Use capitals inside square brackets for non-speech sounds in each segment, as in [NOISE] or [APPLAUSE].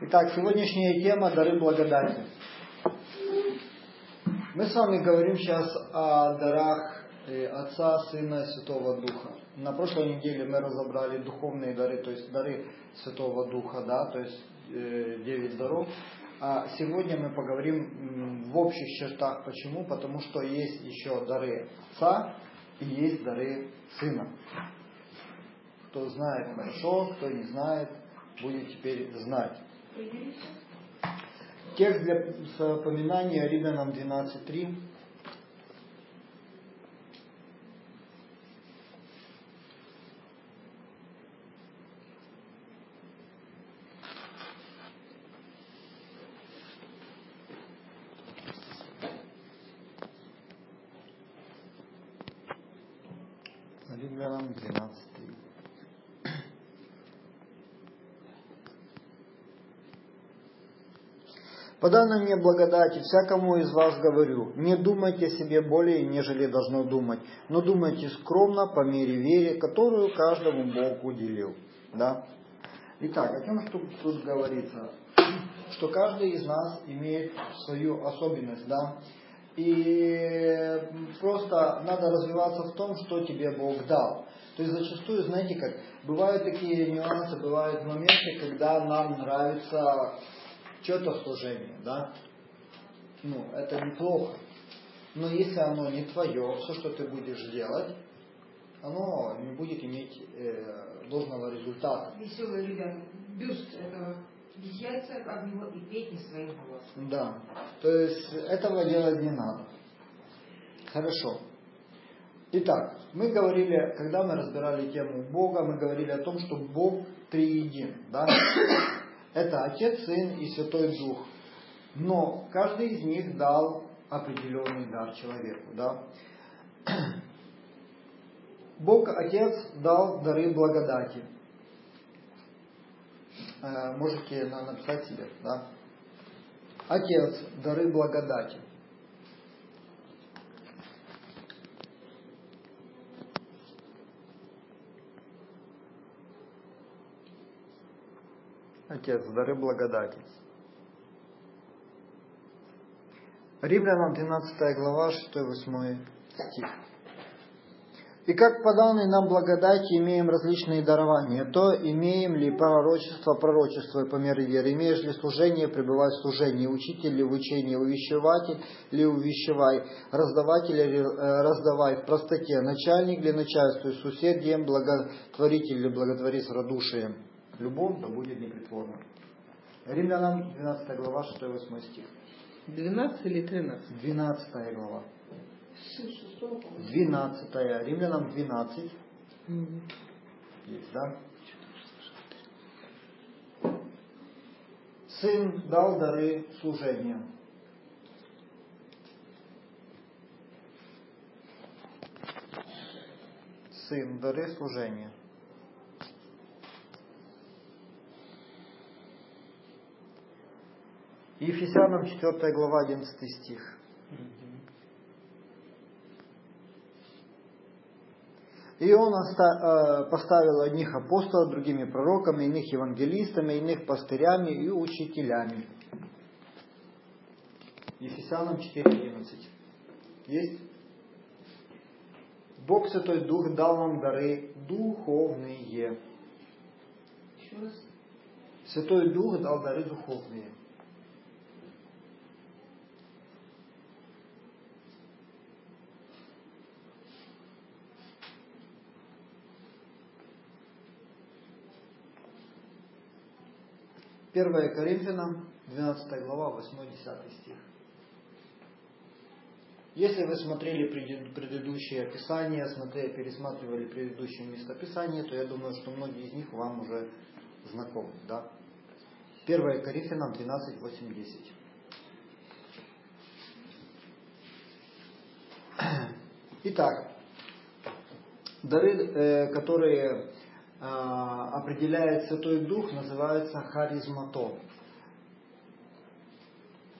Итак, сегодняшняя тема – дары благодати. Мы с вами говорим сейчас о дарах э, Отца, Сына и Святого Духа. На прошлой неделе мы разобрали духовные дары, то есть дары Святого Духа, да, то есть э, девять даров. А сегодня мы поговорим в общих чертах. Почему? Потому что есть еще дары Отца и есть дары Сына. Кто знает хорошо, кто не знает, будет теперь знать. Текст для запоминания Римлянам 12.3. Римлянам 12.3. По данной мне благодати всякому из вас говорю, не думайте о себе более, нежели должно думать, но думайте скромно по мере веры, которую каждому Бог уделил. Да? Итак, о чем что тут говорится? Что каждый из нас имеет свою особенность, да? И просто надо развиваться в том, что тебе Бог дал. То есть зачастую, знаете как, бывают такие нюансы, бывают моменты, когда нам нравится что-то служение, да, ну, это неплохо. Но если оно не твое, все, что ты будешь делать, оно не будет иметь э, должного результата. Веселые ребята, бюст этого яйца об него и петь не своим голосом. Да, то есть этого делать не надо. Хорошо. Итак, мы говорили, когда мы разбирали тему Бога, мы говорили о том, что Бог триедин. Да? Это Отец, Сын и Святой Дух. Но каждый из них дал определенный дар человеку. Да? [CLEARS THROAT] Бог Отец дал дары благодати. Э, можете написать себе, да? Отец, дары благодати. Отец, дары благодати. Римлянам 12 глава, 6-8 стих. И как по данной нам благодати имеем различные дарования, то имеем ли пророчество, пророчество по мере веры, имеешь ли служение, пребывай в служении, учитель ли в учении, увещеватель ли увещевай, раздаватель ли э, раздавай в простоте, начальник ли начальствуй, с усердием, благотворитель ли благотвори с радушием любовь да будет непритворна. Римлянам 12 глава 6-8 стих. 12 или 13? 12 глава. 12. Римлянам 12. Mm-hmm. Есть, да? Сын дал дары служения. Сын дары служения. Ефесянам 4 глава 11 стих. И он э, поставил одних апостолов, другими пророками, иных евангелистами, иных пастырями и учителями. Ефесянам 4.11. Есть? Бог Святой Дух дал нам дары духовные. Еще раз. Святой Дух дал дары духовные. Первое Коринфянам, 12 глава, 8-10 стих. Если вы смотрели предыдущие описания, смотрели, пересматривали предыдущие местописания, то я думаю, что многие из них вам уже знакомы. Да? 1 Коринфянам 12, 8, 10. Итак, дары, э, которые определяет Святой Дух, называется харизматон.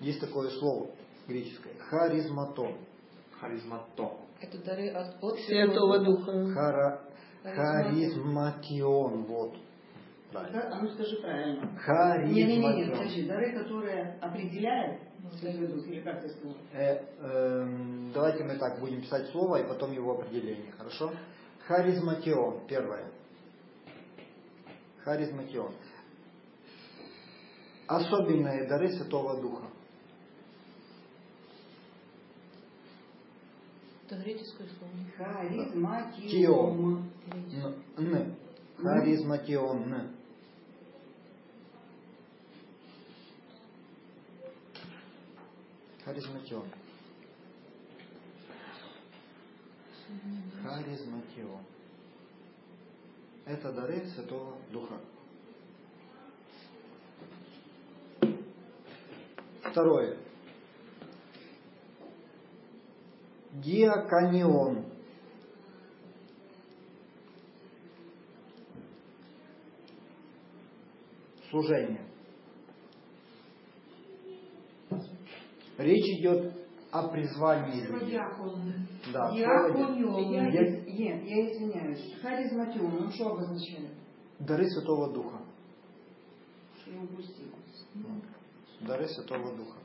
Есть такое слово греческое. Харизматон. Харизматон. Это дары от, от Святого Духа. Хара, харизматион. Вот. Правильно. Да? А ну скажи правильно. Харизматион. Не-не-не, подожди, дары, которые определяют, что ведут, или как ты сказал? Э, эм, давайте мы так будем писать слово и потом его определение, хорошо? Харизматион, первое. Харизматион. Особенные дары Святого Духа. Это греческое слово. Харизматиум. Н. Харизматион. Харизматион. Харизматион. Это дары Святого Духа. Второе. Диаконион. Служение. Речь идет о призвании людей. Диакон. Да, Диаконион. Я, Я- нет, я извиняюсь. Харизматиум, он что обозначает? Дары Святого Духа. Дары Святого Духа.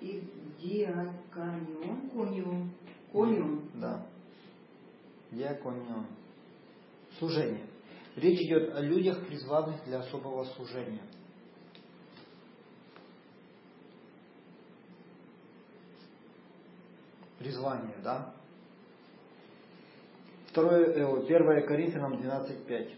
И диаконион. Кониум. Кониум. Да. Диаконион. Служение. Речь идет о людях, призванных для особого служения. Призвание, да? Второе, э, вот, 1 Коринфянам 12.5.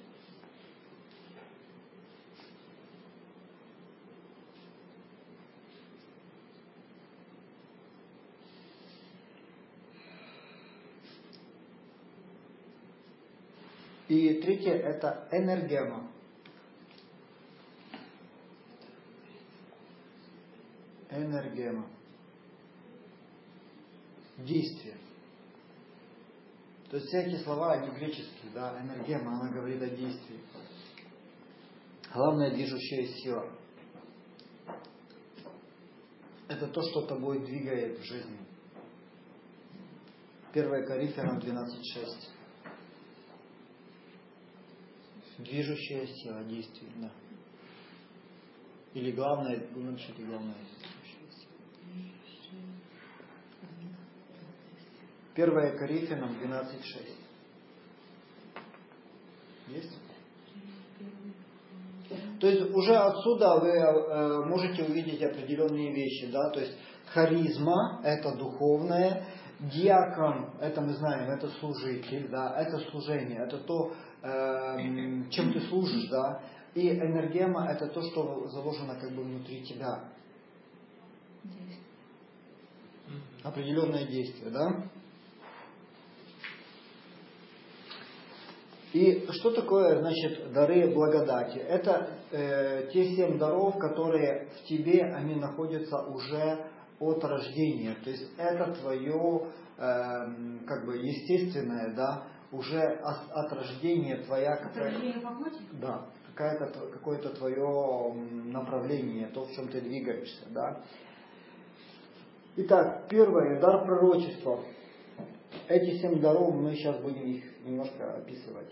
И третье это энергема. Энергема. Действие. То есть эти слова, они греческие, да, энергема, она говорит о действии. Главная движущая сила. Это то, что тобой двигает в жизни. 1 Коринфянам 12.6. Движущая сила действий, да. Или главное, вы напишите главное. движущая сила. 1 Коринфянам 12.6. Есть? То есть уже отсюда вы э, можете увидеть определенные вещи, да, то есть харизма это духовное, диакон это мы знаем, это служитель, да, это служение, это то, э, чем ты служишь, да, и энергема это то, что заложено как бы внутри тебя, определенное действие, да. И что такое, значит, дары благодати? Это э, те семь даров, которые в тебе, они находятся уже от рождения. То есть это твое, э, как бы, естественное, да, уже от, от рождения твоя какая Отражение по плоти? да, какое-то твое м, направление, то, в чем ты двигаешься, да. Итак, первое, дар пророчества. Эти семь даров мы сейчас будем их немножко описывать.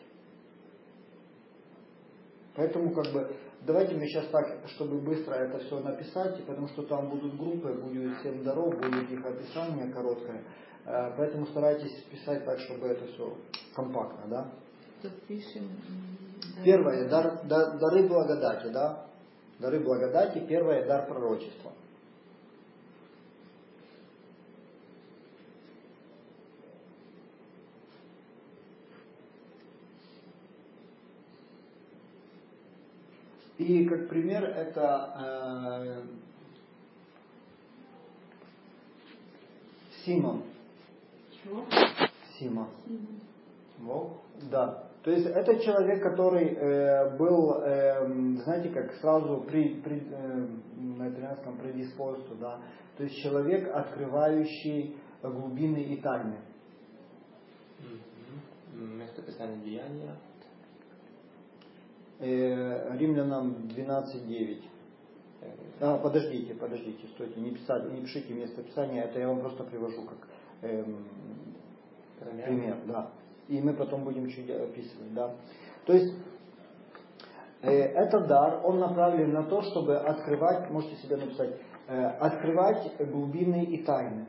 Поэтому как бы давайте мы сейчас так, чтобы быстро это все написать, потому что там будут группы, будет семь даров, будет их описание короткое. Э, Поэтому старайтесь писать так, чтобы это все компактно, да? Пишем. Первое, дар, да- дары благодати, да? Дары благодати, первое, дар пророчества. И как пример это э, Симон. Чего? Сима. Во, Да. То есть это человек, который э, был, эм, знаете, как сразу при, при, э, на итальянском предиспоsto, да. То есть человек, открывающий глубины и тайны. Место писания деяния. Э, Римлянам 12.9. А, подождите, подождите, стойте, не, писать, не пишите место писания, это я вам просто привожу как эм, Пример. пример, да. И мы потом будем чуть описывать, да. То есть Э, этот дар, он направлен на то, чтобы открывать, можете себе написать, э, открывать глубины и тайны.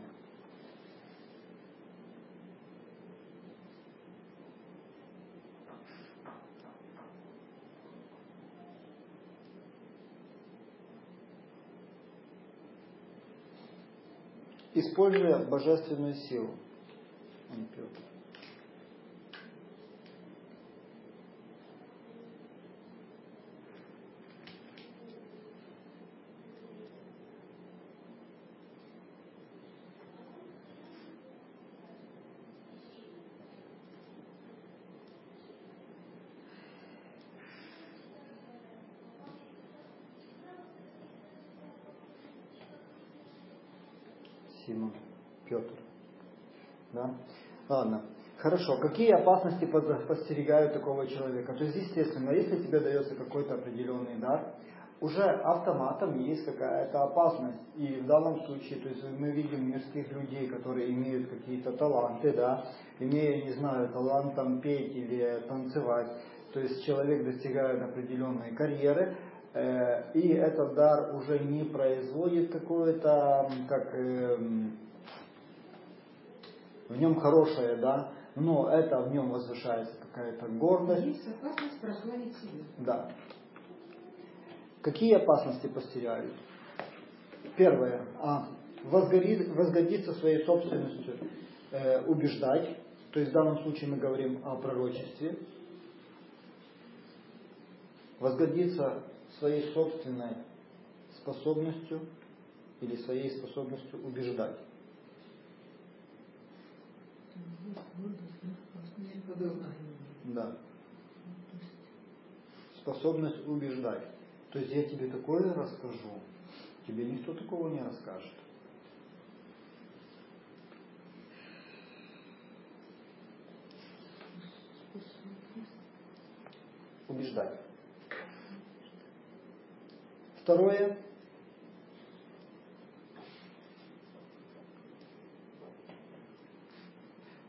Используя божественную силу. Симон, Петр. Да? Ладно. Хорошо. Какие опасности подстерегают такого человека? То есть, естественно, если тебе дается какой-то определенный дар, уже автоматом есть какая-то опасность. И в данном случае, то есть мы видим мирских людей, которые имеют какие-то таланты, да, имея, не знаю, талант там петь или танцевать. То есть человек достигает определенной карьеры, Э, и этот дар уже не производит какое-то, как эм, в нем хорошее, да, но это в нем возвышается какая-то гордость. Есть опасность прославить себя. Да. Какие опасности постеряют? Первое. А, возгорит, возгодиться своей собственностью, э, убеждать. То есть в данном случае мы говорим о пророчестве. Возгодиться своей собственной способностью или своей способностью убеждать. Да. Способность убеждать. То есть я тебе такое расскажу, тебе никто такого не расскажет. Убеждать. Второе.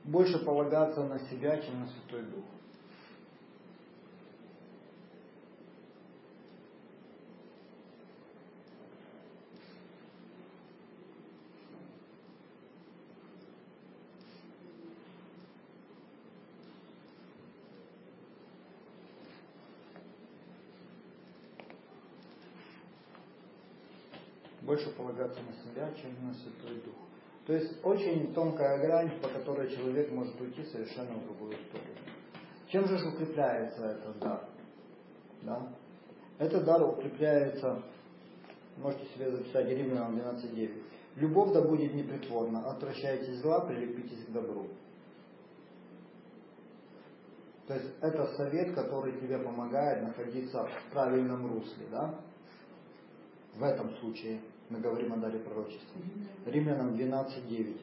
Больше полагаться на себя, чем на Святой Дух. больше полагаться на себя, чем на Святой Дух. То есть очень тонкая грань, по которой человек может уйти совершенно в другую сторону. Чем же укрепляется этот дар? Да? Этот дар укрепляется, можете себе записать Римлянам 12.9. Любовь да будет непритворна, отвращайтесь зла, прилепитесь к добру. То есть это совет, который тебе помогает находиться в правильном русле, да? В этом случае мы говорим о даре пророчества. Римлянам 12.9.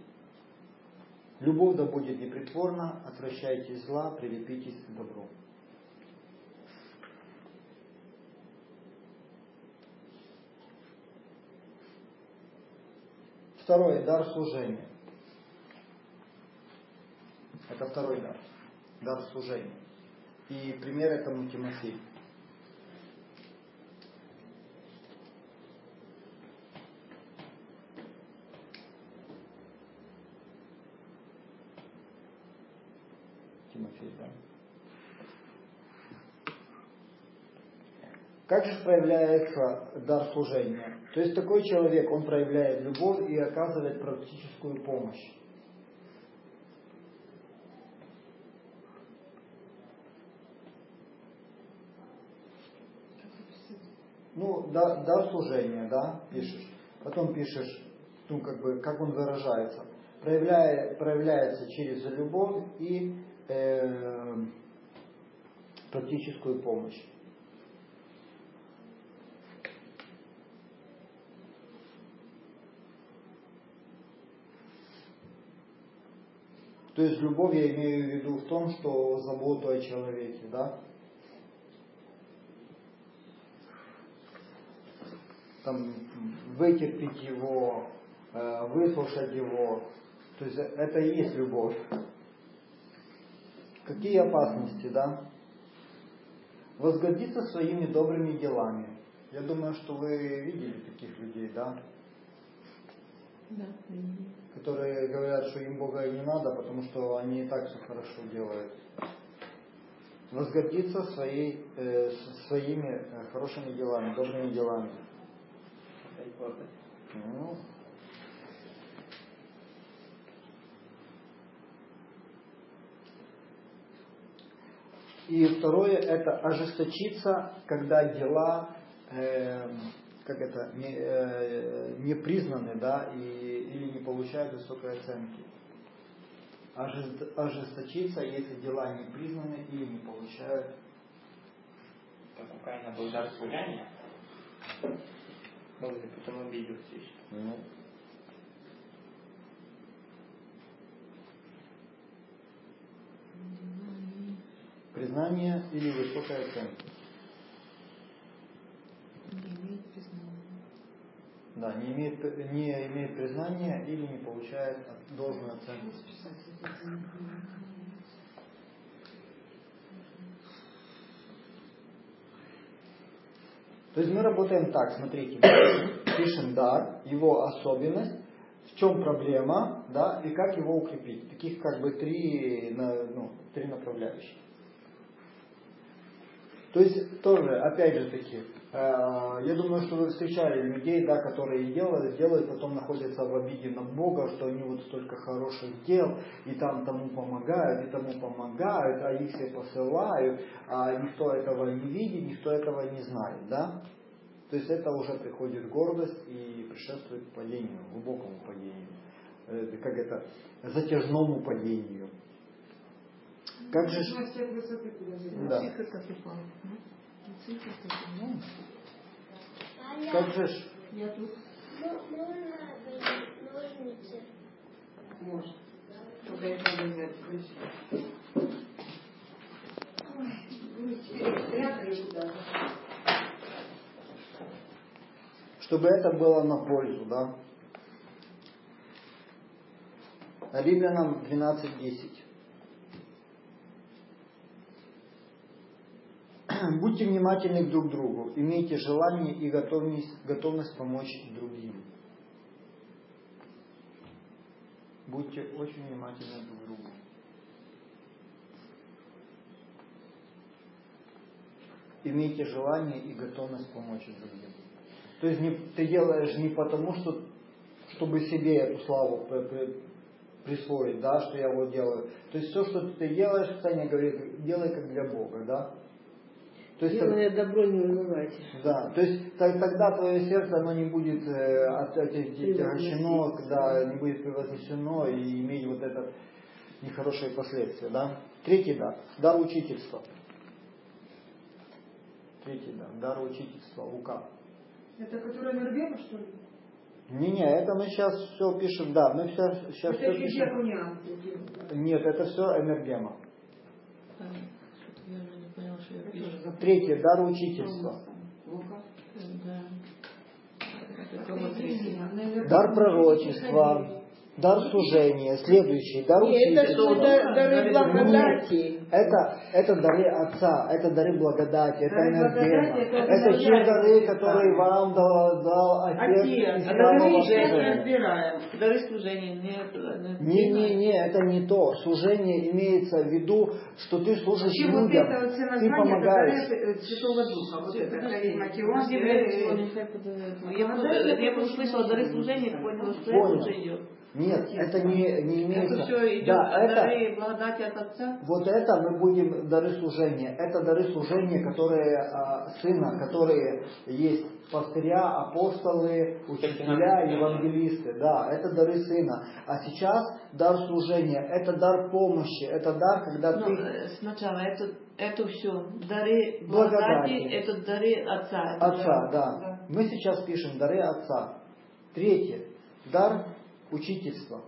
Любовь да будет непритворна, отвращайте зла, прилепитесь к добру. Второе, дар служения. Это второй дар. Дар служения. И пример этому Тимофей. Да? Как же проявляется дар служения? То есть такой человек, он проявляет любовь и оказывает практическую помощь. Ну, да, дар служения, да, пишешь. Потом пишешь, ну, как бы, как он выражается. Проявляя, проявляется через любовь и э, практическую помощь. То есть любовь я имею в виду в том, что заботу о человеке, да? Там вытерпеть его, э, выслушать его. То есть это и есть любовь. Какие опасности, да? Возгордиться своими добрыми делами. Я думаю, что вы видели таких людей, да? Да, видели. Которые говорят, что им Бога и не надо, потому что они и так все хорошо делают. Возгордиться своей, э, своими э, хорошими делами, добрыми делами. Ну, И второе это ожесточиться, когда дела э, как это, не, э, не признаны, да, и, или не получают высокой оценки. Ожест- Ожесточиться, если дела не признаны или не получают. Как у Каина был дар служения, же потом обиделся еще. Ну, признание или высокая оценка. Не имеет признания. Да, не имеет, не имеет признания или не получает должную оценку. То есть мы работаем так, смотрите, пишем дар, его особенность, в чем проблема, да, и как его укрепить. Таких как бы три, ну, три направляющих. То есть тоже, опять же таки, э, я думаю, что вы встречали людей, да, которые делают, делают, потом находятся в обиде на Бога, что они вот столько хороших дел, и там тому помогают, и тому помогают, а их все посылают, а никто этого не видит, никто этого не знает, да? То есть это уже приходит гордость и предшествует падению, глубокому падению, Э, как это, затяжному падению. Как же... Да. Цифры как упал. ну? Как упал. Как же Я тут. Можно ножницы? Может. Только их надо спрятали куда-то. чтобы это было на пользу, да. Римлянам 12.10. Будьте внимательны друг к другу, имейте желание и готовность, готовность помочь другим. Будьте очень внимательны друг к другу. Имейте желание и готовность помочь другим. То есть не, ты делаешь не потому, что чтобы себе эту славу при- при- присвоить, да, что я вот делаю. То есть все, что ты делаешь, Таня говорит, делай как для Бога, да. То есть, Делая добро, не унывайте. да, то есть так- тогда твое сердце оно не будет э, от- от- отягощено, да, не будет превознесено и иметь вот этот нехорошие последствия, да. Третий дар, дар учительства. Третий дар, дар учительства, Лука. Это которая Норвега, что ли? Не-не, это мы сейчас все пишем, да, мы сейчас, сейчас Это все пишем. Физиогония. Нет, это все энергема. А, Что-то я уже не поняла, что я пишу. Третье, дар учительства. Дар пророчества, дар служения. Следующий, дар И это что, дары благодати? Это, это дары Отца, это дары благодати, это энергема. благодати, это те дары, которые вам дал, дал Отец Отец, из а самого дары уже служения. разбираем. Дары служения нет. Не-не-не, это не то. Служение имеется в виду, что ты служишь людям, это вот все ты помогаешь. дары, э, Святого Духа. Вот это, я э, просто- я просто услышала дары служения, поняла, что это уже идет. Нет, это не, не имеется. Это все идет да, это, дары благодати от Отца. вот это мы будем дары служения. Это дары служения, которые а, сына, которые есть пастыря, апостолы, учителя, евангелисты. Да, это дары сына. А сейчас дар служения, это дар помощи, это дар, когда Ну, ты э, сначала это, это все дары Благодати. благодати, это дары Отца. Отца, да. да. Мы сейчас пишем дары Отца. Третье. Дар учительства.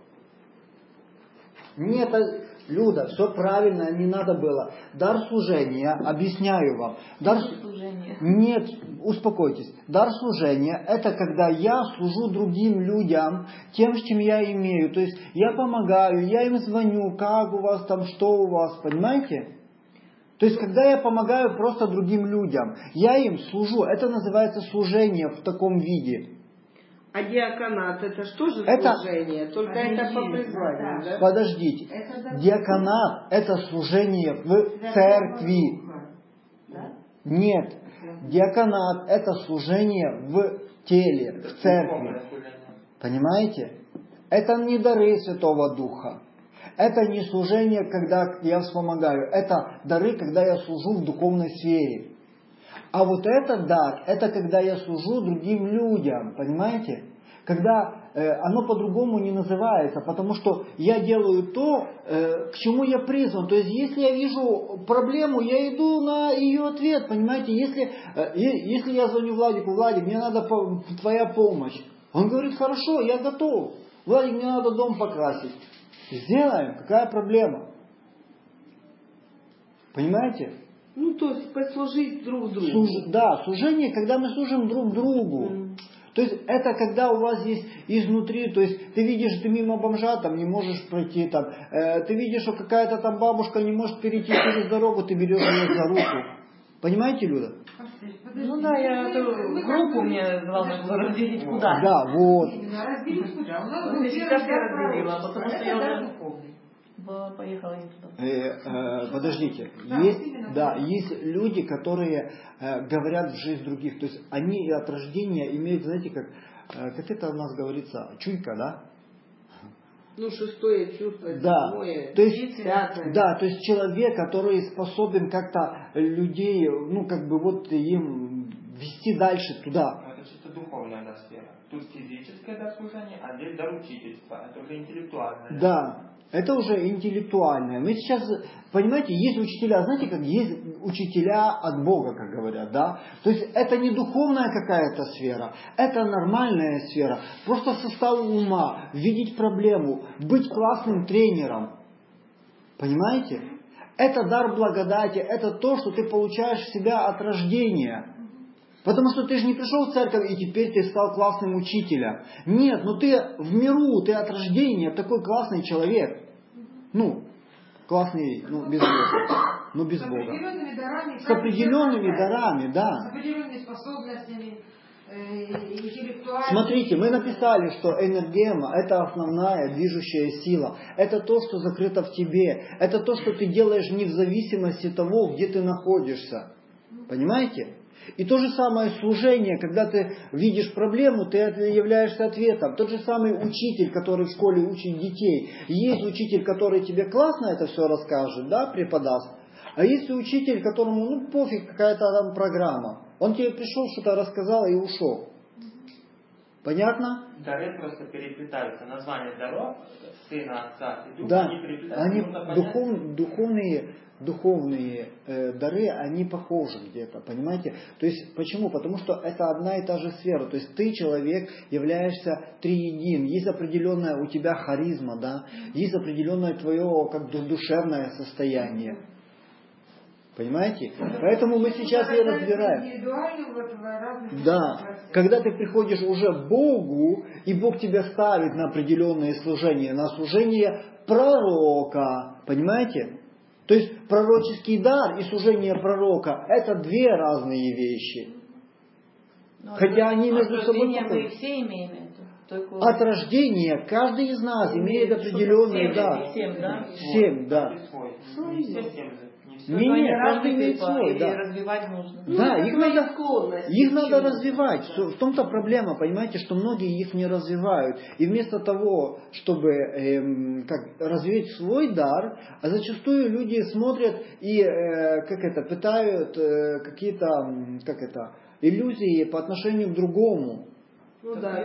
Нет, э, Люда, все правильно, не надо было. Дар служения, объясняю вам. Дар... служения. Нет, успокойтесь. Дар служения – это когда я служу другим людям тем, с чем я имею. То есть я помогаю, я им звоню, как у вас там, что у вас, понимаете? То есть, когда я помогаю просто другим людям, я им служу, это называется служение в таком виде. А диаконат это что же Это- служение? Только это по призванию, да, да? Подождите, Это диаконат это служение в для церкви. духа, Да? Нет, диаконат это служение в теле, Это в церкви. Понимаете? Это не дары Святого Духа. Это не служение, когда я вспомогаю. Это дары, когда я служу в духовной сфере. А вот этот дар, это когда я служу другим людям, понимаете? Когда э, оно по-другому не называется, потому что я делаю то, э, к чему я призван. То есть, если я вижу проблему, я иду на ее ответ, понимаете? Если, э, если я звоню Владику, Владик, мне надо по- твоя помощь. Он говорит, хорошо, я готов. Владик, мне надо дом покрасить. Сделаем, какая проблема? Понимаете? Ну, то есть послужить друг другу. Служ- Да, служение, когда мы служим друг другу. М. То есть это когда у вас есть изнутри, то есть ты видишь, ты мимо бомжа там не можешь пройти там, э, ты видишь, что какая-то там бабушка не может перейти через дорогу, ты берешь ее за руку. Понимаете, Люда? Ну да, я эту группу мне главное было разделить куда. Да, вот. Разделить куда? У нас я первый сейчас я дар разделила, потому что я уже- Поехала я туда. Э, э, подождите, Да, есть, именно да, есть люди, которые э, говорят в жизнь других, то есть они от рождения имеют, знаете, как, э, как это у нас говорится, чуйка, да? Ну, шестое чувство, Да, седьмое, то есть, пятое. да, то есть человек, который способен как-то людей, ну как бы вот им вести дальше туда. Но Это чисто духовная да, сфера. Тут физическое да, служение, а здесь дар учительства. Это уже интеллектуальное. Да, это уже интеллектуальное. Мы сейчас, понимаете, есть учителя, знаете, как есть учителя от Бога, как говорят, да? То есть это не духовная какая-то сфера, это нормальная сфера. Просто состав ума, видеть проблему, быть классным тренером. Понимаете? Это дар благодати, это то, что ты получаешь себя от рождения. Потому что ты же не пришел в церковь и теперь ты стал классным учителем. Нет, ну ты в миру, ты от рождения такой классный человек. Ну, классный, ну, без Бога. Ну, без С Бога. определенными дарами. С определенными дарами, С да. определенными способностями, э, интеллектуальными. Смотрите, мы написали, что энергема – это основная движущая сила. Это то, что закрыто в тебе. Это то, что ты делаешь не в зависимости того, где ты находишься. Понимаете? И то же самое служение, когда ты видишь проблему, ты являешься ответом. Тот же самый учитель, который в школе учит детей. Есть учитель, который тебе классно это все расскажет, да, преподаст. А есть учитель, которому, ну, пофиг, какая-то там программа. Он тебе пришел, что-то рассказал и ушел. Понятно? Дары просто переплетаются. Название даров, Сына, Отца и Духа, Да, они переплетаются. они Нужно понять, духов- духовные, духовные э, дары, они похожи где-то, понимаете? То есть почему? Потому что это одна и та же сфера. То есть ты человек, являешься триедин. Есть определенная у тебя харизма, да, есть определенное твое как душевное состояние. Понимаете? Поэтому мы сейчас и разбираем. Да, когда ты приходишь уже к Богу, и Бог тебя ставит на определенное служение, на служение пророка, понимаете? То есть пророческий дар и служение пророка – это две разные вещи. Ну, Хотя от- они между собой мы все имеем это. Только От рождения каждый из нас имеет определенный Семь, дар. Семь, да? Семь, да. каждый свой. Все всем же. Не все. Не, Только они не, каждый имеет свой, да. развивать нужно. Ну, Да, их надо- склонности Их надо развивать. В том-то проблема, понимаете, что многие их не развивают. И вместо того, чтобы эм, как, развить свой дар, а зачастую люди смотрят и э, как это, пытают э, какие-то как это, иллюзии по отношению к другому. Ну да.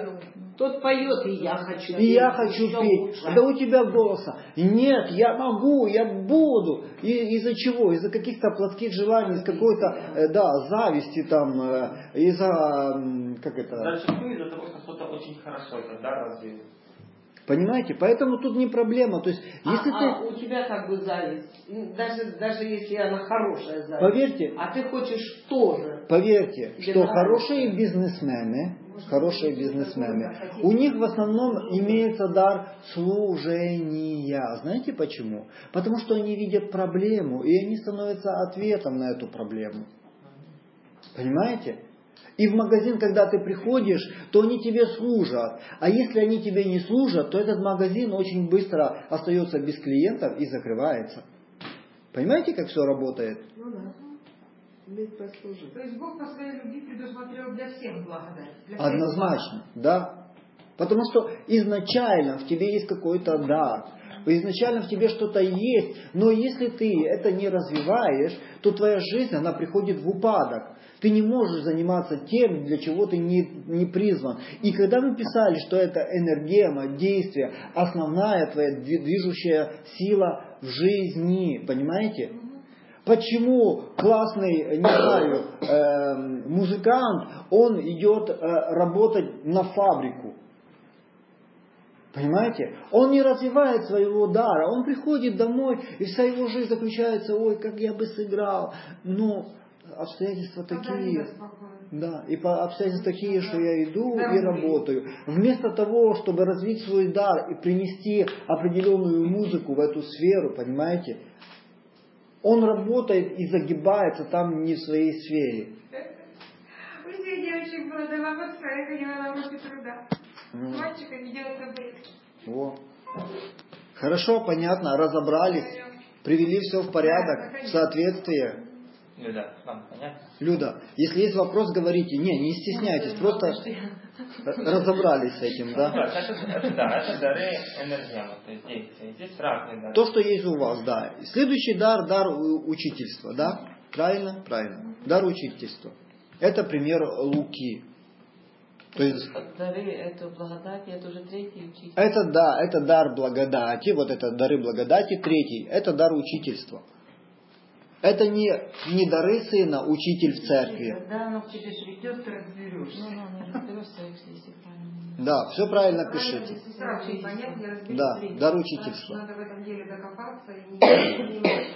Тот поет, и я хочу И я петь, хочу еще петь. лучше. Да у тебя голоса. Нет, я могу, я буду. И из-за чего? Из-за каких-то плотских желаний, из какой-то, э, да, зависти там, э, из-за, как это, Зачастую из-за того, что что-то очень хорошо, это да, разве? Понимаете? Поэтому тут не проблема. То есть, А- если а ты, у тебя как бы зависть, М, даже, даже если она хорошая зависть, поверьте, а ты хочешь тоже. поверьте, что хорошие бизнесмены, хорошие бизнесмены. У них в основном имеется дар служения. Знаете почему? Потому что они видят проблему, и они становятся ответом на эту проблему. Понимаете? И в магазин, когда ты приходишь, то они тебе служат. А если они тебе не служат, то этот магазин очень быстро остается без клиентов и закрывается. Понимаете, как все работает? Ну да. Уметь послужить. То есть Бог по своей любви предусмотрел для всех благодать. Для всех Однозначно, да. Потому что изначально в тебе есть какой-то дар. Изначально в тебе что-то есть, но если ты это не развиваешь, то твоя жизнь, она приходит в упадок. Ты не можешь заниматься тем, для чего ты не, не призван. И когда мы писали, что это энергема, действие, основная твоя движущая сила в жизни, понимаете? Почему классный, не знаю, э, музыкант, он идет э, работать на фабрику? Понимаете? Он не развивает своего дара. Он приходит домой, и вся его жизнь заключается, ой, как я бы сыграл. Но обстоятельства такие. Да, и по обстоятельства такие, что я иду и работаю. Вместо того, чтобы развить свой дар и принести определенную музыку в эту сферу, понимаете, он работает и загибается там не в своей сфере. У всех девочек было домоводство, я ходила на уроки труда. С мальчиками делать таблетки. Во. Хорошо, понятно, разобрались, привели все в порядок, в соответствие. Люда, вам понятно? Люда, если есть вопрос, говорите. Не, не стесняйтесь, просто разобрались с этим, Да, да? это, это, да, это дары энергема, то есть действия. Здесь разные дары. То, что есть у вас, да. Следующий дар, дар учительства, да? Правильно? Правильно. Дар учительства. Это пример Луки. То есть, Дары, это благодать, это уже третий учитель. это да, это дар благодати, вот это дары благодати. Третий, это дар учительства. Это не, не дары сына, учитель в церкви. Когда оно к тебе придет, ты разберешься. Ну, ну, не разберешься. Да, все правильно пишите. Да, дар учительства. Надо в этом деле докопаться и не, не, не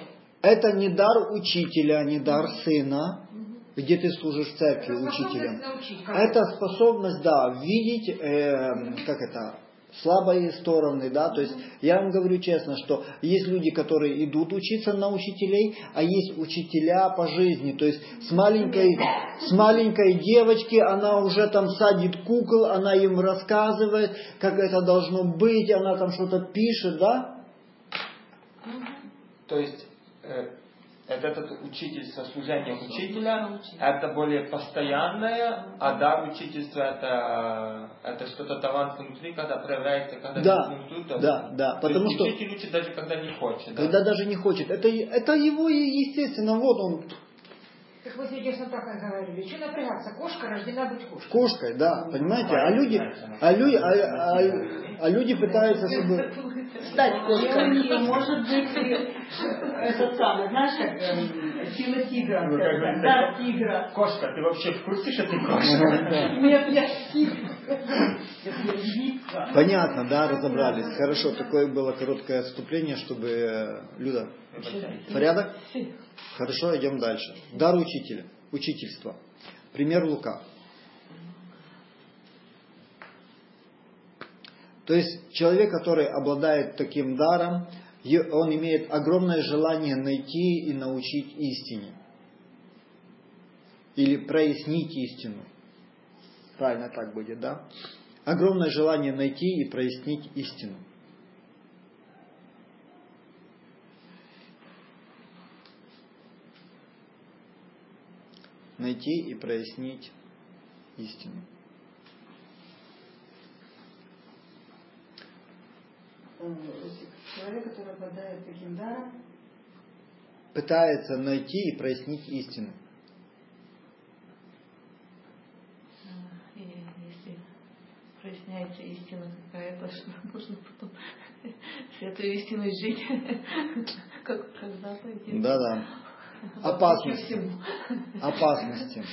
Это не дар учителя, не дар сына, где ты служишь в церкви учителем. Это способность, да, видеть, э, как это, слабые стороны, да, то есть я вам говорю честно, что есть люди, которые идут учиться на учителей, а есть учителя по жизни, то есть с маленькой, с маленькой девочки она уже там садит кукол, она им рассказывает, как это должно быть, она там что-то пишет, да, То есть э, это этот учительство, служение учителя, это более постоянное, а дар учительства это, это что-то талант внутри, когда проявляется, когда Да, не внутри, то- да, да, то потому есть что- учитель учит даже когда не хочет. да? когда даже не хочет, это, это его, естественно, вот он Так вы честно так и говорили. Что напрягаться? Кошка рождена быть кошкой. кошкой, да, понимаете, а люди, а люди, а, а- а люди пытаются, чтобы Стать кошкой. Может быть, и этот самый, знаешь, как эм, сила тигра. Ну, как говорится, Да, тигра. Кошка, ты вообще в курсе, что ты [LAUGHS] кошка? Нет, я тигр. Понятно, да, разобрались. Хорошо, такое было короткое отступление, чтобы... э, Люда, порядок? Хорошо, идем дальше. Дар учителя, учительство. Пример Лука. То есть человек, который обладает таким даром, он имеет огромное желание найти и научить истине. Или прояснить истину. Правильно так будет, да? Огромное желание найти и прояснить истину. Найти и прояснить истину. Человек, который обладает таким даром, Пытается найти и прояснить истину. А, И если проясняется истина какая-то, [LAUGHS] что можно потом с этой истиной жить, [LAUGHS] как когда-то. идти Да-да. Опасности. Опасности.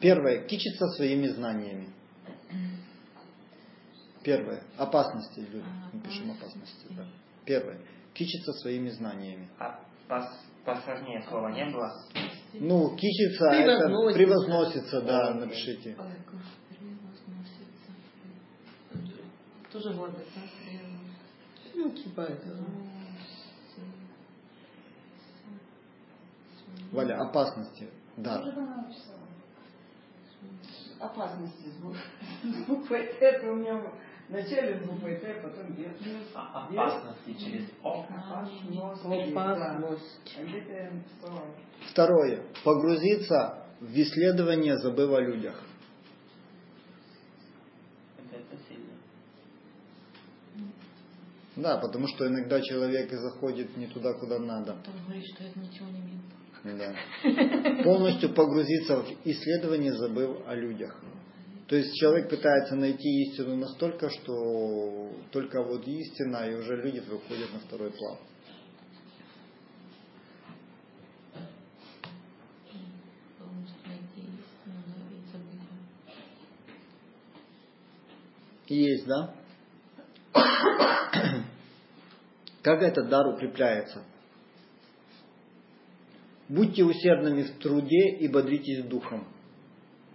Первое. Кичиться своими знаниями. Первое. Опасности, люди. Мы пишем опасности. Да. Первое. Кичиться своими знаниями. А пос- посложнее слова не было? Ну, кичиться, это Превозносится. да, напишите. Тоже гордость, да? Ну, типа. Валя, опасности. Да. Опасности с буквой с буквой Т. Это у меня вначале с буквой Т, потом Г. А- Опасности через. Опасность. А. Второе. Погрузиться в исследование, забыв о людях. Да, потому что иногда человек и заходит не туда, куда надо. Потом говорит, что это ничего не имеет. Да. [LAUGHS] Полностью погрузиться в исследование, забыв о людях. То есть человек пытается найти истину настолько, что только вот истина, и уже люди выходят на второй план. Есть, да? [COUGHS] Как этот дар укрепляется? Будьте усердными в труде и бодритесь духом.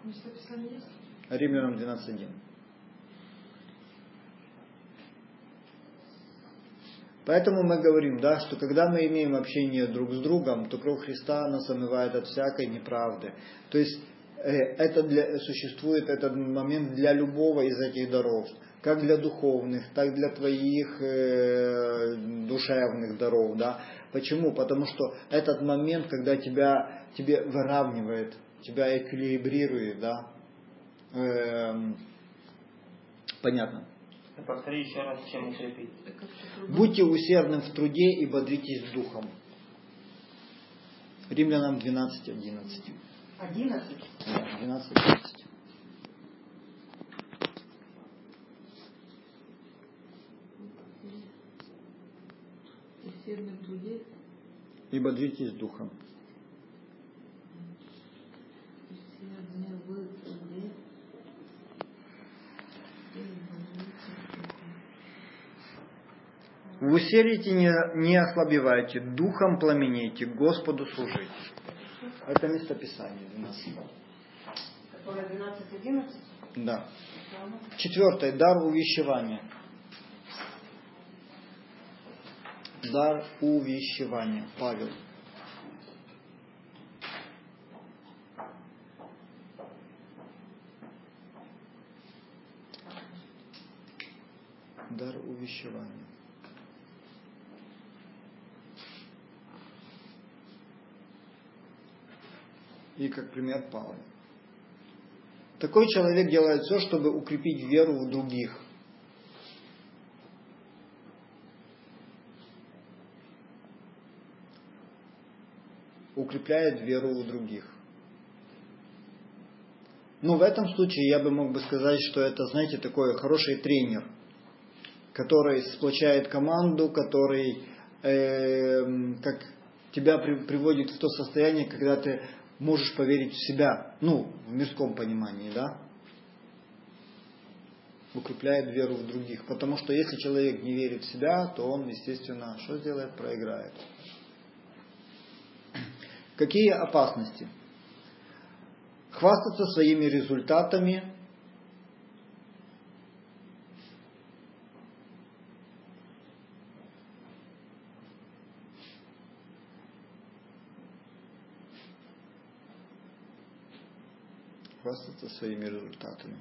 Местописание есть? Римлянам 12.1. Поэтому мы говорим, да, что когда мы имеем общение друг с другом, то кровь Христа нас омывает от всякой неправды. То есть э, это для, существует этот момент для любого из этих даров, как для духовных, так для твоих э, душевных даров, да. Почему? Потому что этот момент, когда тебя тебе выравнивает, тебя эквилибрирует, да. Эм, понятно. Повтори еще раз, чем укрепить. Будьте усердны в труде и бодритесь духом. Римлянам 12, 11. Одиннадцать. 12, 11. Усердно в труде, И бодритесь духом. усердно в труде. И бодриться духом. В усердите не, не ослабевайте, духом пламенейте, Господу служите. Это местописание 12. Которая двенадцать, одиннадцать. Да. Четвертое. Дар увещевания. Дар увещевания. Павел. Дар увещевания. И как пример Павла. Такой человек делает все, чтобы укрепить веру в других. Укрепляет веру у других. Но в этом случае я бы мог бы сказать, что это, знаете, такой хороший тренер, который сплочает команду, который эм, как тебя при- приводит в то состояние, когда ты можешь поверить в себя, ну, в мирском понимании, да? Укрепляет веру в других. Потому что если человек не верит в себя, то он, естественно, что сделает? Проиграет. Какие опасности? Хвастаться своими результатами, хвастаться своими результатами.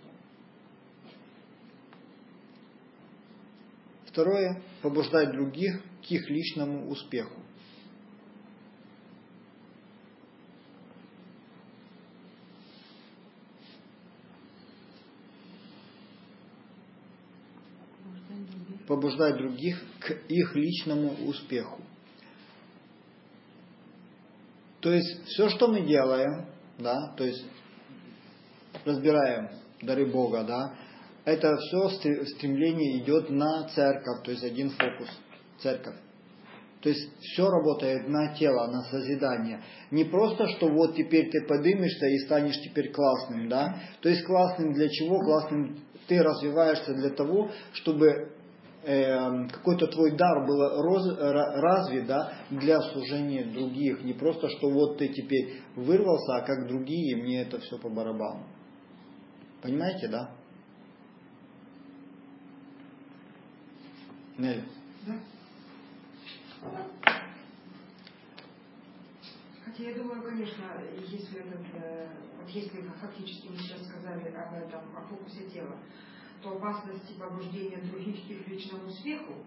Второе, побуждать других к их личному успеху. Побуждать других. к их личному успеху. То есть все, что мы делаем, да, то есть разбираем дары Бога, да, это все стремление идет на церковь, то есть один фокус, церковь. То есть все работает на тело, на созидание. Не просто, что вот теперь ты подымешься и станешь теперь классным, да. То есть классным для чего? Классным ты развиваешься для того, чтобы э, какой-то твой дар был роз- ра- развит да, для служения других. Не просто, что вот ты теперь вырвался, а как другие, мне это все по барабану. Понимаете, да? Нелли. Да? Хотя я думаю, конечно, если этот, э, вот если фактически мы сейчас сказали об этом, о фокусе тела, то опасности побуждения других к личному успеху,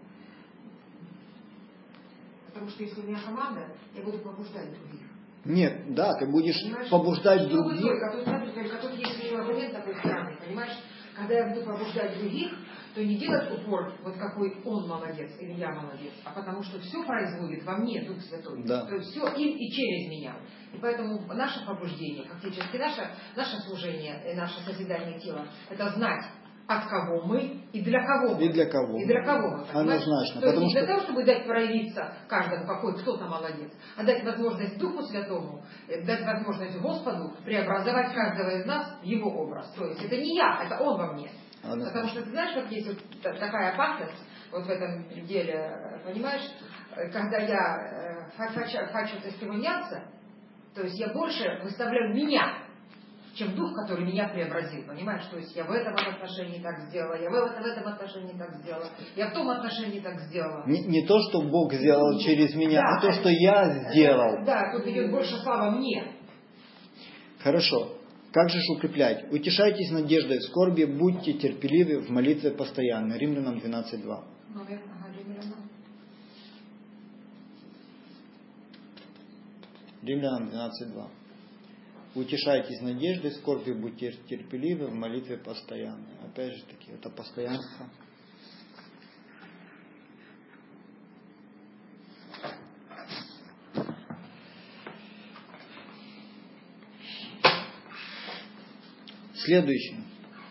потому что если у меня команда, я буду побуждать других. Нет, да, ты будешь Понимаешь? побуждать других. только, тут, смотри, только тут есть еще момент такой странный, понимаешь? Когда я буду побуждать других, то не делать упор, вот какой он молодец или я молодец, а потому что все производит во мне Дух Святой. Да. То есть все им и через меня. И поэтому наше побуждение, фактически наше, наше служение, и наше созидание тела, это знать, от кого мы и для кого мы. И для кого. И для кого мы. Однозначно, То потому не для что- того, чтобы дать проявиться каждому, какой кто-то молодец, а дать возможность Духу Святому, э, дать возможность Господу преобразовать каждого из нас в Его образ. То есть это не я, это Он во мне. Однозначно. Потому что ты знаешь, как есть вот та- такая опасность вот в этом деле, понимаешь, э, когда я э, хочу, хочу то есть я больше выставляю меня, чем дух, который меня преобразил, понимаешь? То есть я в этом отношении так сделала, я в этом, в этом отношении так сделала, я в том отношении так сделала. Не, не то, что Бог сделал через меня, Да. а то, что я сделал. Да, тут идет больше слава мне. Хорошо. Как же ж укреплять? Утешайтесь надеждой в скорби, будьте терпеливы в молитве постоянно. Римлянам 12.2. Номер, ага, Римлянам. Римлянам 12.2. Утешайтесь надеждой, скорби, будьте терпеливы в молитве постоянно. Опять же таки, это постоянство. Следующее.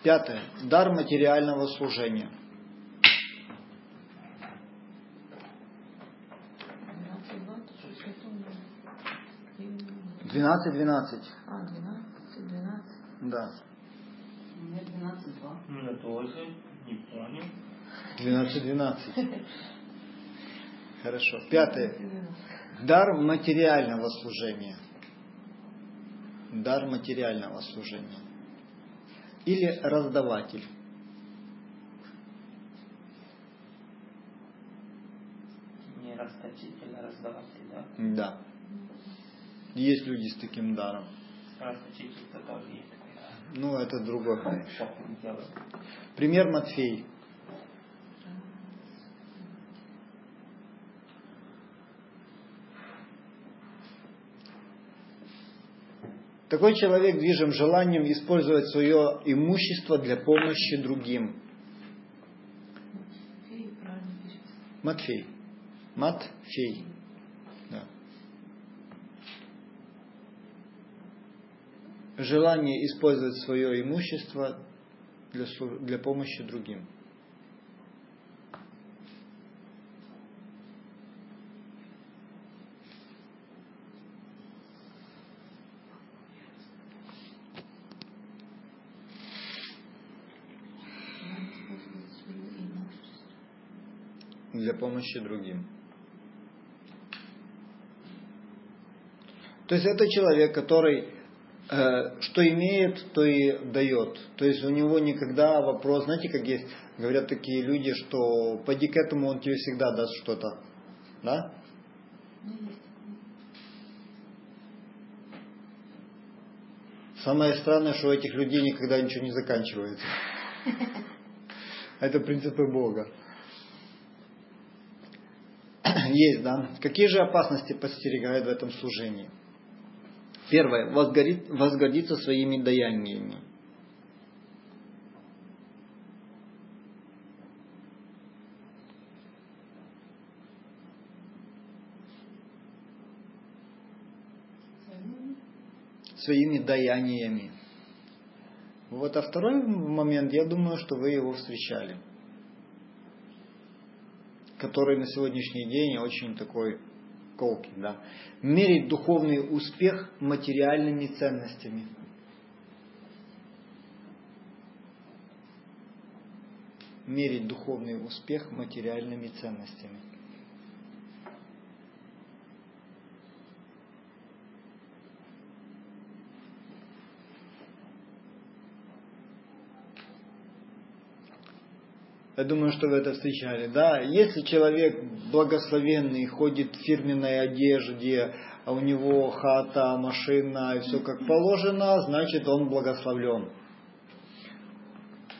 Пятое. Дар материального служения. 12-12. 12, 12. Да. У меня 12-2. Я тоже не понял. 12-12. [LAUGHS] Хорошо. Пятое. Дар материального служения. Дар материального служения. Или раздаватель. Не расточитель, а раздаватель, да? Да. Есть люди с таким даром. Расточитель-то тоже есть. Ну, это другое. Пример Матфей. Такой человек движим желанием использовать свое имущество для помощи другим. Матфей. Матфей. Да. Желание использовать свое имущество для, для помощи другим. Для помощи другим. То есть это человек, который что имеет, то и дает. То есть у него никогда вопрос, знаете, как есть, говорят такие люди, что пойди к этому, он тебе всегда даст что-то. Да? Самое странное, что у этих людей никогда ничего не заканчивается. Это принципы Бога. Есть, да. Какие же опасности подстерегают в этом служении? Первое. Возгорит, возгордиться своими даяниями. Своими даяниями. Вот, а второй момент, я думаю, что вы его встречали. Который на сегодняшний день очень такой колкий, да. Мерить духовный успех материальными ценностями. Мерить духовный успех материальными ценностями. Я думаю, что вы это встречали, да. Если человек благословенный, ходит в фирменной одежде, а у него хата, машина и все как положено, значит он благословлен.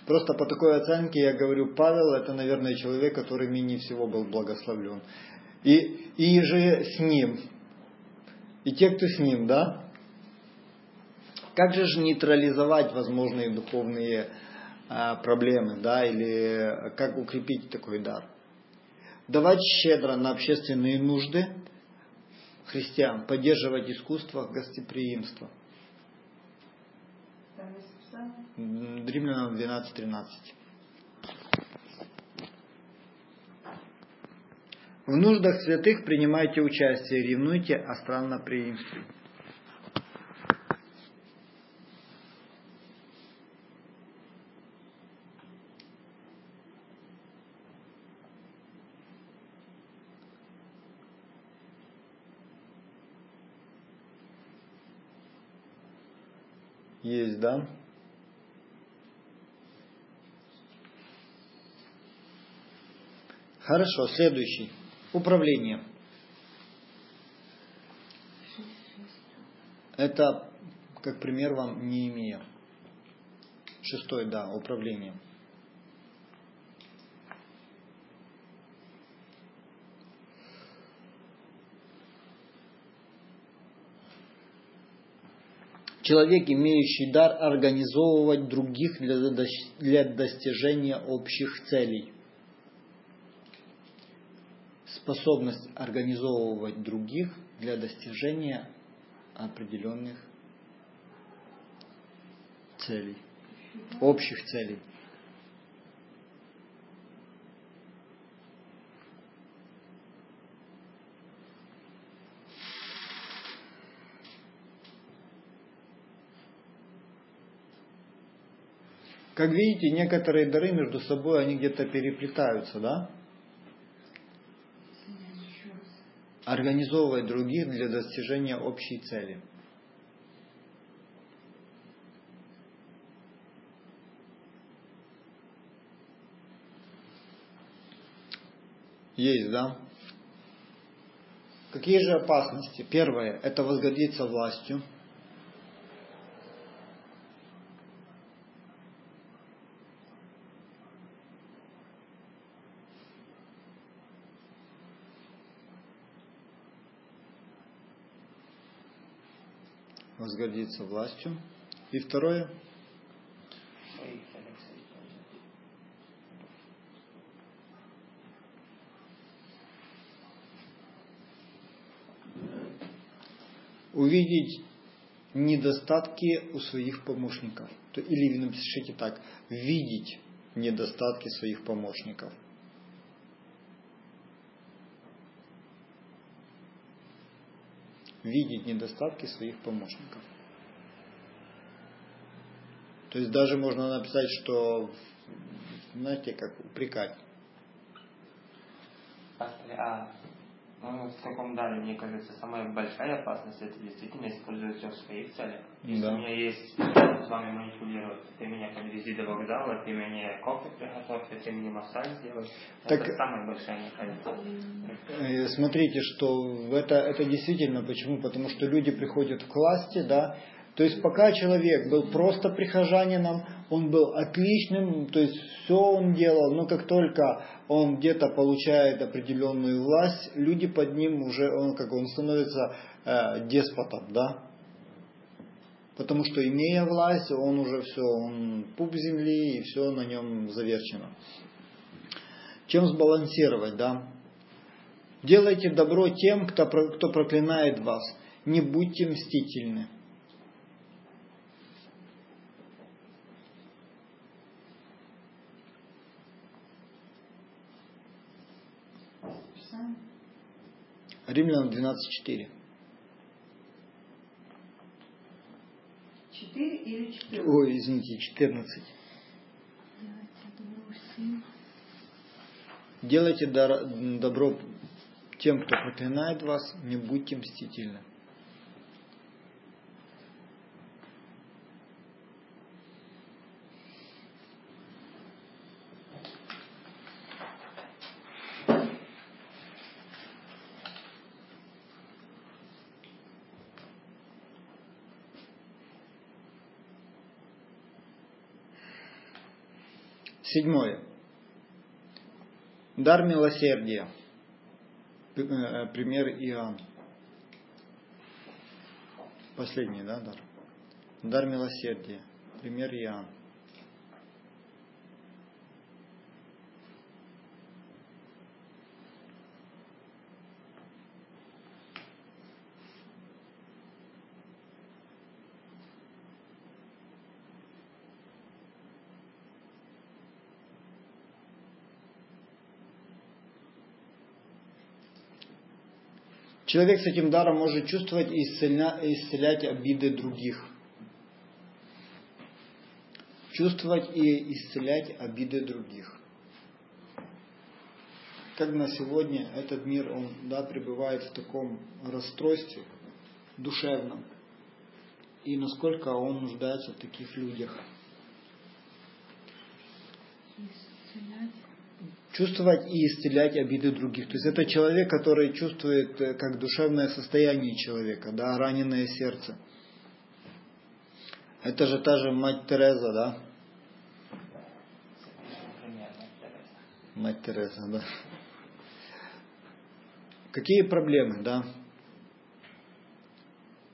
Просто по такой оценке я говорю, Павел это, наверное, человек, который менее всего был благословлен. И, и же с ним, и те, кто с ним, да? Как же нейтрализовать возможные духовные проблемы, да, или как укрепить такой дар? Давать щедро на общественные нужды христиан, поддерживать искусство гостеприимства. Римлянам 12.13. В нуждах святых принимайте участие, ревнуйте о странноприимстве. Есть, да? Хорошо, следующий. Управление. Это, как пример вам, не имея. Шестой, да, управление. Человек, имеющий дар организовывать других для достижения общих целей. Способность организовывать других для достижения определенных целей, общих целей. Как видите, некоторые дары между собой, они где-то переплетаются, да? Организовывать других для достижения общей цели. Есть, да? Какие же опасности? Первое – это возгодиться властью – возгордиться властью. И второе, увидеть недостатки у своих помощников. Или напишите так, видеть недостатки своих помощников. Видеть недостатки своих помощников. То есть даже можно написать, что, знаете, как упрекать. Ну, в таком даре, мне кажется, самая большая опасность это действительно использовать все в своих целях. Если да. у меня есть с вами манипулировать, ты меня подвези до вокзала, ты мне кофе приготовь, ты мне массаж сделай. Так, это самая большая необходимость. Смотрите, что это, это действительно почему? Потому что люди приходят к власти, да, то есть пока человек был просто прихожанином, он был отличным, то есть все он делал, но как только он где-то получает определенную власть, люди под ним уже, он как он становится э, деспотом, да? Потому что имея власть, он уже все, он пуп земли и все на нем заверчено. Чем сбалансировать, да? Делайте добро тем, кто, кто проклинает вас. Не будьте мстительны. Римлянам 12.4. 4 или 14? Ой, извините, 14. Делайте добро тем, кто проклинает вас, не будьте мстительны. Седьмое. Дар милосердия. Э, Пример Иоанн. Последний, да, дар? Дар милосердия. Пример Иоанн. Человек с этим даром может чувствовать и исцеля- исцелять обиды других. Чувствовать и исцелять обиды других. Как на сегодня этот мир, он да, пребывает в таком расстройстве душевном. И насколько он нуждается в таких людях. Чувствовать и исцелять обиды других. То есть это человек, который чувствует э, как душевное состояние человека, да, раненое сердце. Это же та же мать Тереза, да? Мать Тереза, да. Какие проблемы, да?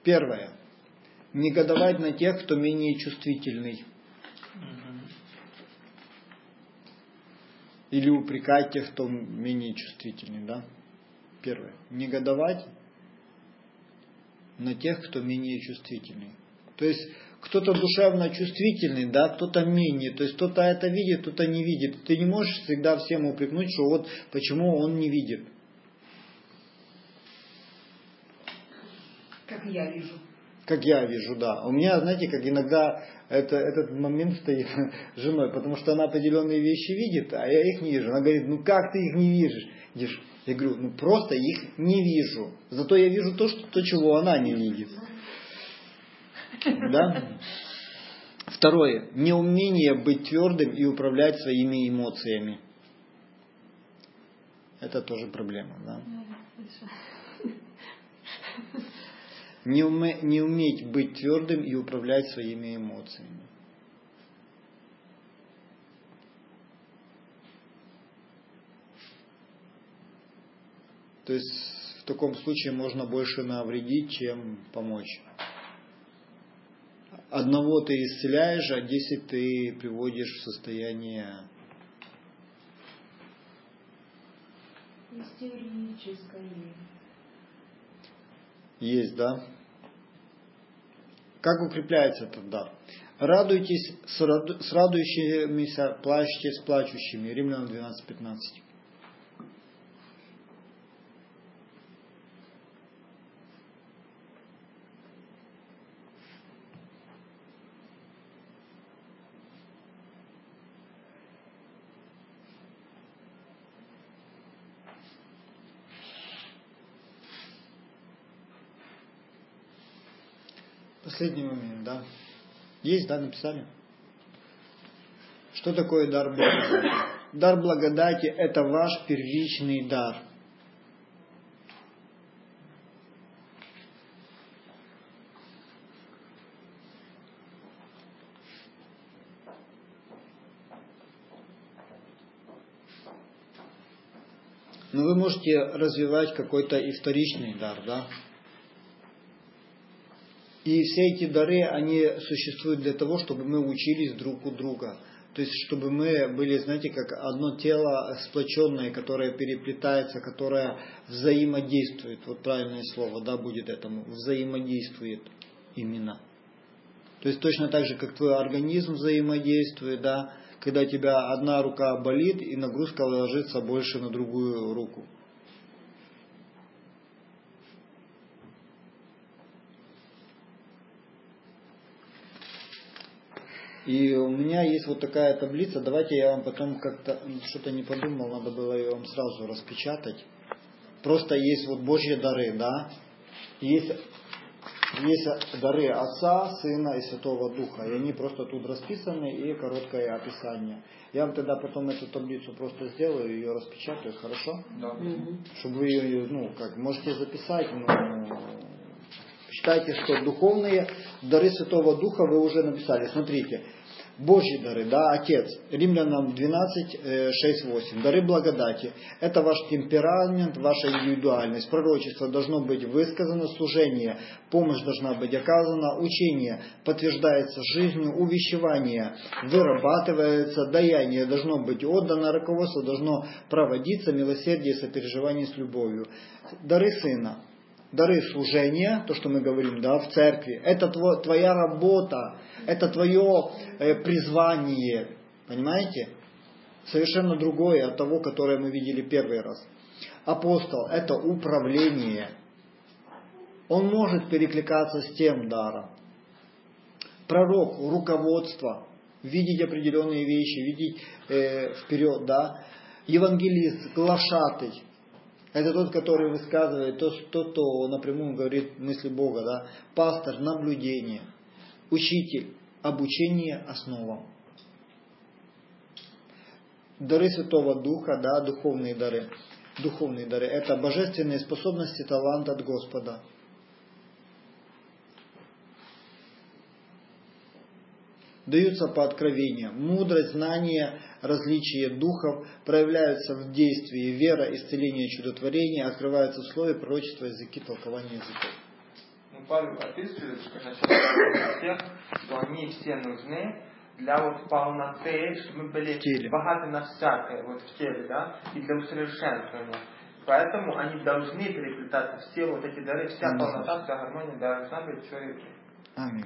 Первое. Негодовать на тех, кто менее чувствительный. Или упрекать тех, кто менее чувствительный, да? Первое. Негодовать на тех, кто менее чувствительный. То есть кто-то душевно чувствительный, да, кто-то менее. То есть кто-то это видит, кто-то не видит. Ты не можешь всегда всем упрекнуть, что вот почему он не видит. Как я вижу. Как я вижу, да. У меня, знаете, как иногда это, этот момент стоит [LAUGHS] с женой, потому что она определенные вещи видит, а я их не вижу. Она говорит, ну как ты их не видишь? Я говорю, ну просто их не вижу. Зато я вижу то, что, то чего она не видит. Да? Второе. Неумение быть твердым и управлять своими эмоциями. Это тоже проблема. Да? Не, уме, не уметь быть твердым и управлять своими эмоциями. То есть в таком случае можно больше навредить, чем помочь. Одного ты исцеляешь, а десять ты приводишь в состояние Истерическое. Есть, да? Как укрепляется этот дар? Радуйтесь с, раду- с радующимися, плачьте с плачущими. Римлянам 12.15. Последний момент, да. Есть, да, написали? Что такое дар благодати? Дар благодати – это ваш первичный дар. Но вы можете развивать какой-то и вторичный дар, да? И все эти дары, они существуют для того, чтобы мы учились друг у друга. То есть, чтобы мы были, знаете, как одно тело сплоченное, которое переплетается, которое взаимодействует. Вот правильное слово, да, будет этому. Взаимодействует именно. То есть, точно так же, как твой организм взаимодействует, да, когда тебя одна рука болит, и нагрузка ложится больше на другую руку. И у меня есть вот такая таблица. Давайте я вам потом как-то что-то не подумал, надо было ее вам сразу распечатать. Просто есть вот Божьи дары, да. Есть, есть дары Отца, Сына и Святого Духа. И они просто тут расписаны и короткое описание. Я вам тогда потом эту таблицу просто сделаю, ее распечатаю, хорошо? Да. Чтобы вы ее, ну, как, можете записать, но считайте, что духовные дары Святого Духа вы уже написали. Смотрите, Божьи дары, да, Отец. Римлянам 12, э, 6, 8. Дары благодати. Это ваш темперамент, ваша индивидуальность. Пророчество должно быть высказано, служение, помощь должна быть оказана, учение подтверждается жизнью, увещевание вырабатывается, даяние должно быть отдано, руководство должно проводиться, милосердие, сопереживание с любовью. Дары Сына дары служения, то, что мы говорим, да, в церкви, это твоя работа, это твое э, призвание, понимаете? Совершенно другое от того, которое мы видели первый раз. Апостол – это управление. Он может перекликаться с тем даром. Пророк – руководство, видеть определенные вещи, видеть э, вперед, да. Евангелист – глашатый, это тот, который высказывает то, тот, кто напрямую говорит мысли Бога, да? Пастор, наблюдение, учитель, обучение основам. Дары Святого Духа, да, духовные дары. Духовные дары – это божественные способности, талант от Господа – даются по откровениям. Мудрость, знание, различие духов проявляются в действии, вера, исцеление, чудотворение, открываются в слове, пророчество, языки, толкование языков. Павел описывает, что всех, что они все нужны для вот полноты, чтобы мы были богаты на всякое, вот в теле, да, и для усовершенствования. Поэтому они должны переплетаться, все вот эти дары, вся полнота, вся гармония должна быть в человеке. Аминь.